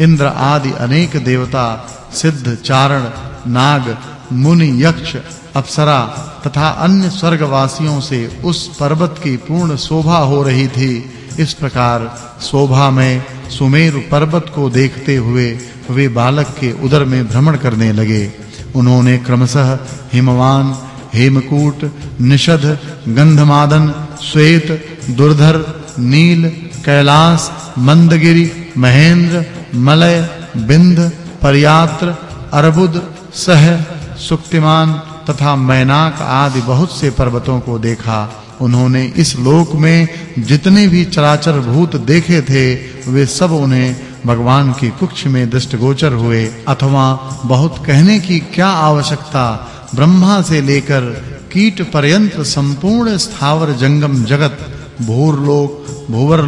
इंद्र आदि अनेक देवता, सिद्ध, चारण, नाग, मुनि, यक्ष, अप्सरा तथा अन्य स्वर्गवासियों से उस पर्वत की पूर्ण शोभा हो रही थी। इस प्रकार शोभा में सुमेरु पर्वत को देखते हुए वे बालक के उदर में भ्रमण करने लगे। उन्होंने क्रमशः हिमवान, हेमकूट, निषद, गंधमादन, श्वेत, दुर्धर, नील, कैलाश, मंदगिरि, महेंद्र मलय, बिंद, पर्यात्र, अर्बुद, सह, सुक्तिमान तथा मैनाक आदि बहुत से पर्वतों को देखा। उन्होंने इस लोक में जितने भी चराचर भूत देखे थे, वे सब उन्हें भगवान की कुक्ष में दृष्टगोचर हुए। अथवा बहुत कहने की क्या आवश्यकता? ब्रह्मा से लेकर कीट पर्यंत संपूर्ण स्थावर जंगम जगत भूर लोक भूवर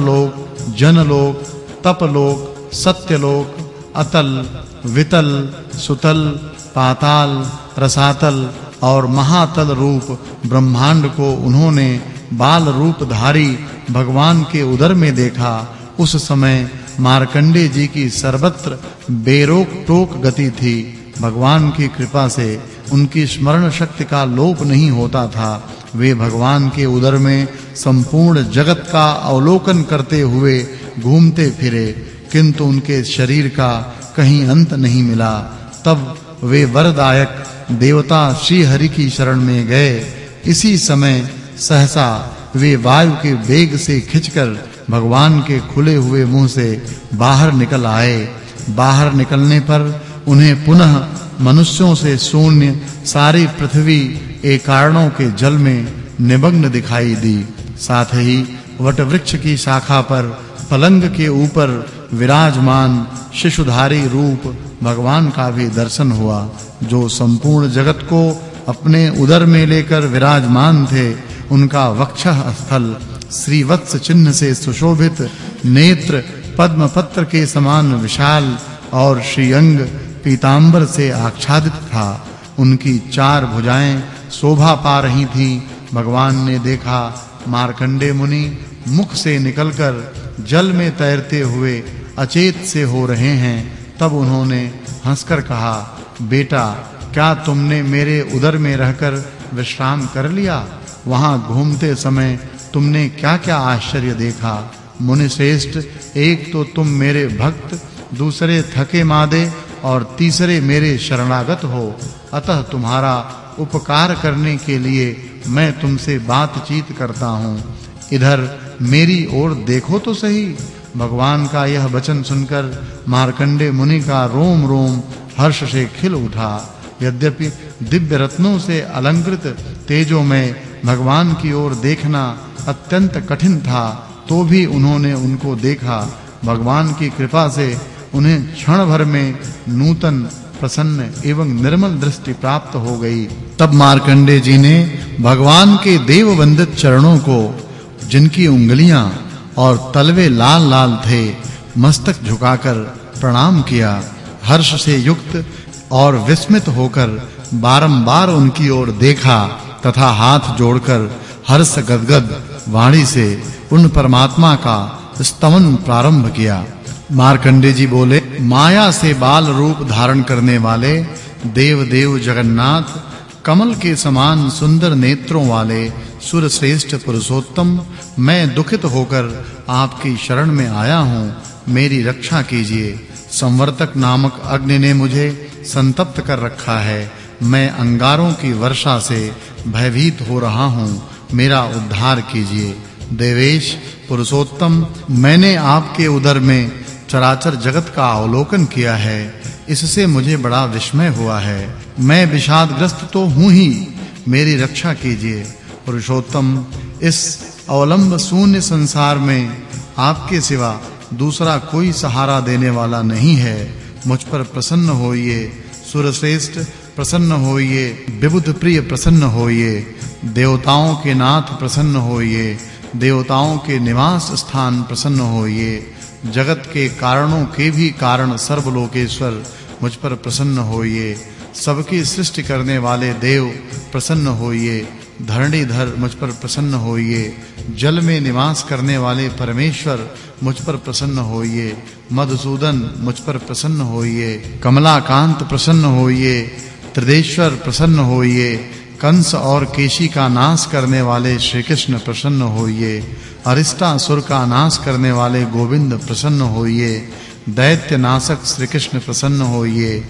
लोक स्वर तपलोक महर लोक जन लोक तप लोक सत्य लोक अतल, वितल, सुतल, पाताल, रसातल और महातल रूप ब्रह्मांड को उन्होंने बाल रूपधारी भगवान के उदर में देखा। उस समय मार्कंडे जी की सर्वत्र बेरोक टोक गति थी। भगवान की कृपा से उनकी स्मरण शक्ति का लोप नहीं होता था। वे भगवान के उदर में संपूर्ण जगत का अवलोकन करते हुए घूमते फिरे, किंतु उनके शरीर का कहीं अंत नहीं मिला। तब वे वरदायक देवता श्री हरि की शरण में गए। इसी समय सहसा वे वायु के वेग से खिंचकर भगवान के खुले हुए मुँह से बाहर निकल आए। बाहर निकलने पर उन्हें पुनः मनुष्यों से शून्य सारी पृथ्वी एक कारणों के जल में निमग्न दिखाई दी। साथ ही वट वृक्ष की शाखा पर पलंग के ऊपर विराजमान शिशुधारी रूप भगवान का भी दर्शन हुआ, जो संपूर्ण जगत को अपने उदर में लेकर विराजमान थे। उनका वक्षः स्थल श्रीवत्स चिन्ह से सुशोभित नेत्र पद्म पत्र के समान विशाल और श्रीअंग पीतांबर से आच्छादित था। उनकी चार भुजाएँ शोभा पा रही थीं। भगवान ने देखा, मार्कंडे मुनि मुख से निकलकर जल में तैरते हुए अचेत से हो रहे हैं। तब उन्होंने हंसकर कहा, बेटा, क्या तुमने मेरे उदर में रहकर विश्राम कर लिया? वहाँ घूमते समय तुमने क्या-क्या आश्चर्य देखा? मुनि श्रेष्ठ एक तो तुम मेरे भक्त, दूसरे थके मादे और तीसरे मेरे शरणागत हो। अतः तुम्हारा उपकार करने के लिए मैं तुमसे बातचीत करता हूँ। इधर मेरी ओर देखो तो सही। भगवान का यह वचन सुनकर मार्कंडे मुनि का रोम रोम हर्ष से खिल उठा। यद्यपि दिव्य रत्नों से अलंकृत तेजो में भगवान की ओर देखना अत्यंत कठिन था तो भी उन्होंने उनको देखा। भगवान की कृपा से उन्हें क्षण भर में नूतन, प्रसन्न एवं निर्मल दृष्टि प्राप्त हो गई। तब मार्कंडे जी ने भगवान के देव वंदित चरणों को, जिनकी उंगलियाँ और तलवे लाल-लाल थे, मस्तक झुकाकर प्रणाम किया। हर्ष से युक्त और विस्मित होकर बारंबार उनकी ओर देखा तथा हाथ जोड़कर हर्ष गदगद वाणी से उन परमात्मा का स्तवन प्रारंभ किया। मार्कंडे जी बोले, माया से बाल रूप धारण करने वाले देव देव जगन्नाथ, कमल के समान सुंदर नेत्रों वाले सुर श्रेष्ठ पुरुषोत्तम, मैं दुखित होकर आपकी शरण में आया हूँ। मेरी रक्षा कीजिए। संवर्तक नामक अग्नि ने मुझे संतप्त कर रखा है। मैं अंगारों की वर्षा से भयभीत हो रहा हूँ। मेरा उद्धार कीजिए। देवेश, पुरुषोत्तम, मैंने आपके उदर में चराचर जगत का अवलोकन किया है, इससे मुझे बड़ा विस्मय हुआ है। मैं विषादग्रस्त तो हूँ ही, मेरी रक्षा कीजिए। पुरुषोत्तम, इस अवलंब शून्य संसार में आपके सिवा दूसरा कोई सहारा देने वाला नहीं है। मुझ पर प्रसन्न होइए, सुरश्रेष्ठ प्रसन्न होइए, विबुध प्रिय प्रसन्न होइए। देवताओं के नाथ प्रसन्न होइए, देवताओं के निवास स्थान प्रसन्न होइए। जगत के कारणों के भी कारण सर्वलोकेश्वर मुझ पर प्रसन्न होइए। सबकी सृष्टि करने वाले देव प्रसन्न होइए। धरणीधर मुझ पर प्रसन्न होइए। जल में निवास करने वाले परमेश्वर मुझ पर प्रसन्न होइए। मधुसूदन मुझ पर प्रसन्न होइए। कमलाकांत प्रसन्न होइए। त्रिदेश्वर प्रसन्न होइए। कंस और केशी का नाश करने वाले श्री कृष्ण प्रसन्न होइए। अरिष्टासुर का नाश करने वाले गोविंद प्रसन्न होइए। दैत्य नाशक श्री कृष्ण प्रसन्न होइए।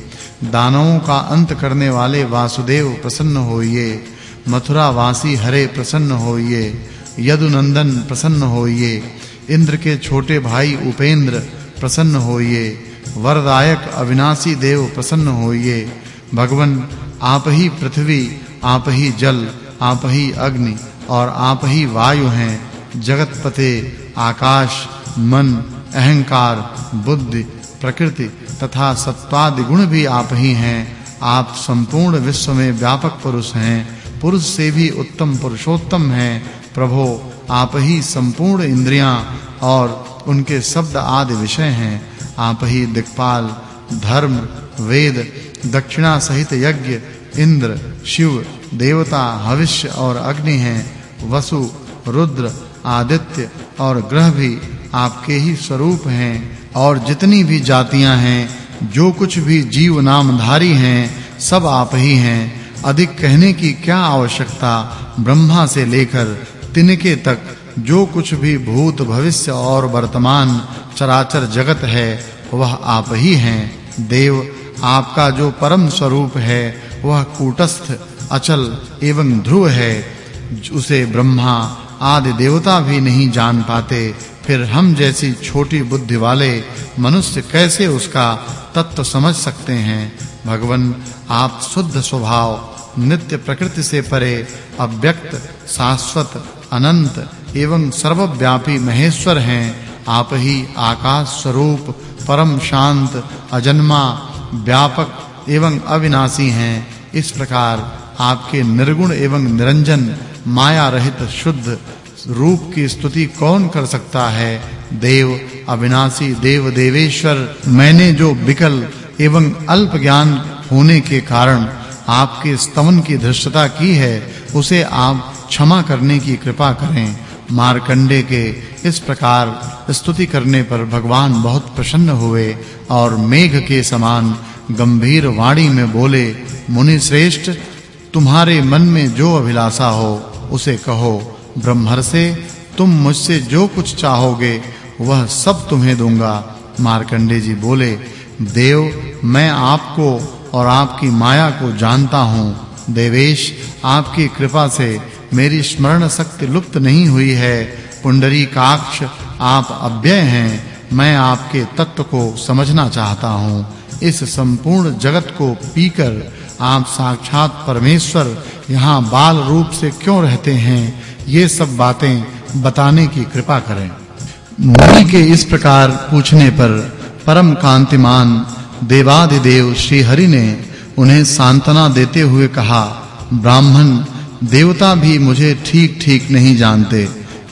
दानवों का अंत करने वाले वासुदेव प्रसन्न होइए। मथुरा वासी हरे प्रसन्न होइए। यदुनंदन प्रसन्न होइए। इंद्र के छोटे भाई उपेंद्र प्रसन्न होइए। वरदायक अविनाशी देव प्रसन्न होइए। भगवन, आप ही पृथ्वी आप ही जल, आप ही अग्नि और आप ही वायु हैं। जगतपते आकाश, मन, अहंकार, बुद्धि, प्रकृति तथा सत्वादि गुण भी आप ही हैं। आप संपूर्ण विश्व में व्यापक पुरुष हैं। पुरुष से भी उत्तम पुरुषोत्तम हैं। प्रभो, आप ही संपूर्ण इंद्रियाँ और उनके शब्द आदि विषय हैं। आप ही दिक्पाल, धर्म, वेद, दक्षिणा सहित यज्ञ, इंद्र, शिव देवता, हविष्य और अग्नि हैं। वसु, रुद्र, आदित्य और ग्रह भी आपके ही स्वरूप हैं और जितनी भी जातियाँ हैं, जो कुछ भी जीव नामधारी हैं, सब आप ही हैं। अधिक कहने की क्या आवश्यकता ब्रह्मा से लेकर तिनके तक? जो कुछ भी भूत, भविष्य और वर्तमान चराचर जगत है, वह आप ही हैं। देव, आपका जो परम स्वरूप है, वह कूटस्थ अचल एवं ध्रुव है, उसे ब्रह्मा आदि देवता भी नहीं जान पाते। फिर हम जैसी छोटी बुद्धि वाले मनुष्य कैसे उसका तत्व समझ सकते हैं? भगवन, आप शुद्ध स्वभाव, नित्य प्रकृति से परे, अव्यक्त, शाश्वत, अनंत एवं सर्वव्यापी महेश्वर हैं। आप ही आकाश स्वरूप, परम शांत, अजन्मा, व्यापक एवं अविनाशी हैं। इस प्रकार आपके निर्गुण एवं निरंजन माया रहित शुद्ध रूप की स्तुति कौन कर सकता है? देव, अविनाशी, देव, देवेश्वर, मैंने जो विकल एवं अल्प ज्ञान होने के कारण आपके स्तवन की धृष्टता की है, उसे आप क्षमा करने की कृपा करें। मार्कंडे के इस प्रकार स्तुति करने पर भगवान बहुत प्रसन्न हुए और मेघ के समान गंभीर वाणी में बोले मुनि श्रेष्ठ तुम्हारे मन में जो अभिलाषा हो, उसे कहो, ब्रह्मर से, तुम मुझसे जो कुछ चाहोगे, वह सब तुम्हें दूँगा। मार्कंडे जी बोले, देव, मैं आपको और आपकी माया को जानता हूँ। देवेश, आपकी कृपा से मेरी स्मरण शक्ति लुप्त नहीं हुई है। पुंडरी काक्ष, आप अव्यय हैं। मैं आपके तत्व को समझना चाहता हूँ। इस संपूर्ण जगत को पीकर आप साक्षात परमेश्वर यहाँ बाल रूप से क्यों रहते हैं? ये सब बातें बताने की कृपा करें। मुनि के इस प्रकार पूछने पर परम कांतिमान देवादिदेव श्री हरि ने उन्हें सांत्वना देते हुए कहा, ब्राह्मण, देवता भी मुझे ठीक-ठीक नहीं जानते,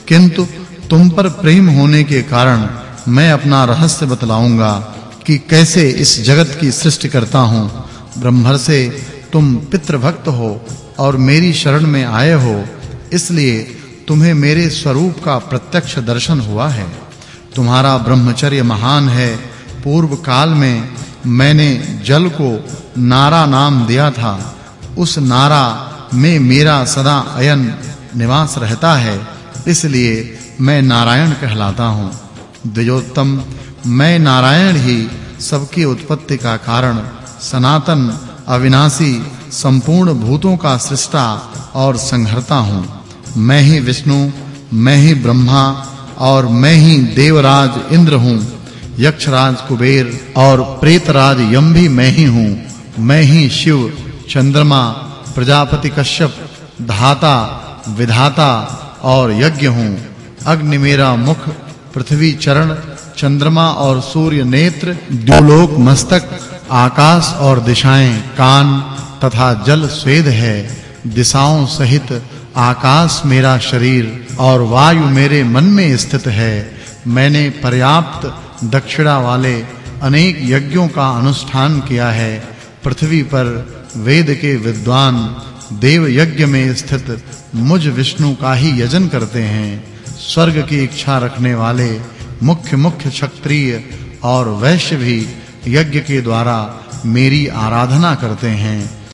किंतु तुम पर प्रेम होने के कारण मैं अपना रहस्य बतलाऊँगा कि कैसे इस जगत की सृष्टि करता हूँ। ब्रह्मर से तुम पितृभक्त हो और मेरी शरण में आए हो, इसलिए तुम्हें मेरे स्वरूप का प्रत्यक्ष दर्शन हुआ है। तुम्हारा ब्रह्मचर्य महान है। पूर्व काल में मैंने जल को नारा नाम दिया था। उस नारा में मेरा सदा अयन निवास रहता है, इसलिए मैं नारायण कहलाता हूँ। द्विजोत्तम, मैं नारायण ही सबकी उत्पत्ति का कारण सनातन, अविनाशी, संपूर्ण भूतों का सृष्टा और संहर्ता हूँ। मैं ही विष्णु, मैं ही ब्रह्मा और मैं ही देवराज इंद्र हूँ। यक्षराज कुबेर और प्रेतराज यम भी मैं ही हूँ। मैं ही शिव, चंद्रमा, प्रजापति कश्यप, धाता, विधाता और यज्ञ हूँ। अग्नि मेरा मुख, पृथ्वी चरण, चंद्रमा और सूर्य नेत्र, द्युलोक मस्तक आकाश और दिशाएँ कान तथा जल स्वेद है। दिशाओं सहित आकाश मेरा शरीर और वायु मेरे मन में स्थित है। मैंने पर्याप्त दक्षिणा वाले अनेक यज्ञों का अनुष्ठान किया है। पृथ्वी पर वेद के विद्वान देव यज्ञ में स्थित मुझ विष्णु का ही यजन करते हैं। स्वर्ग की इच्छा रखने वाले मुख्य मुख्य क्षत्रिय और वैश्य भी यज्ञ के द्वारा मेरी आराधना करते हैं।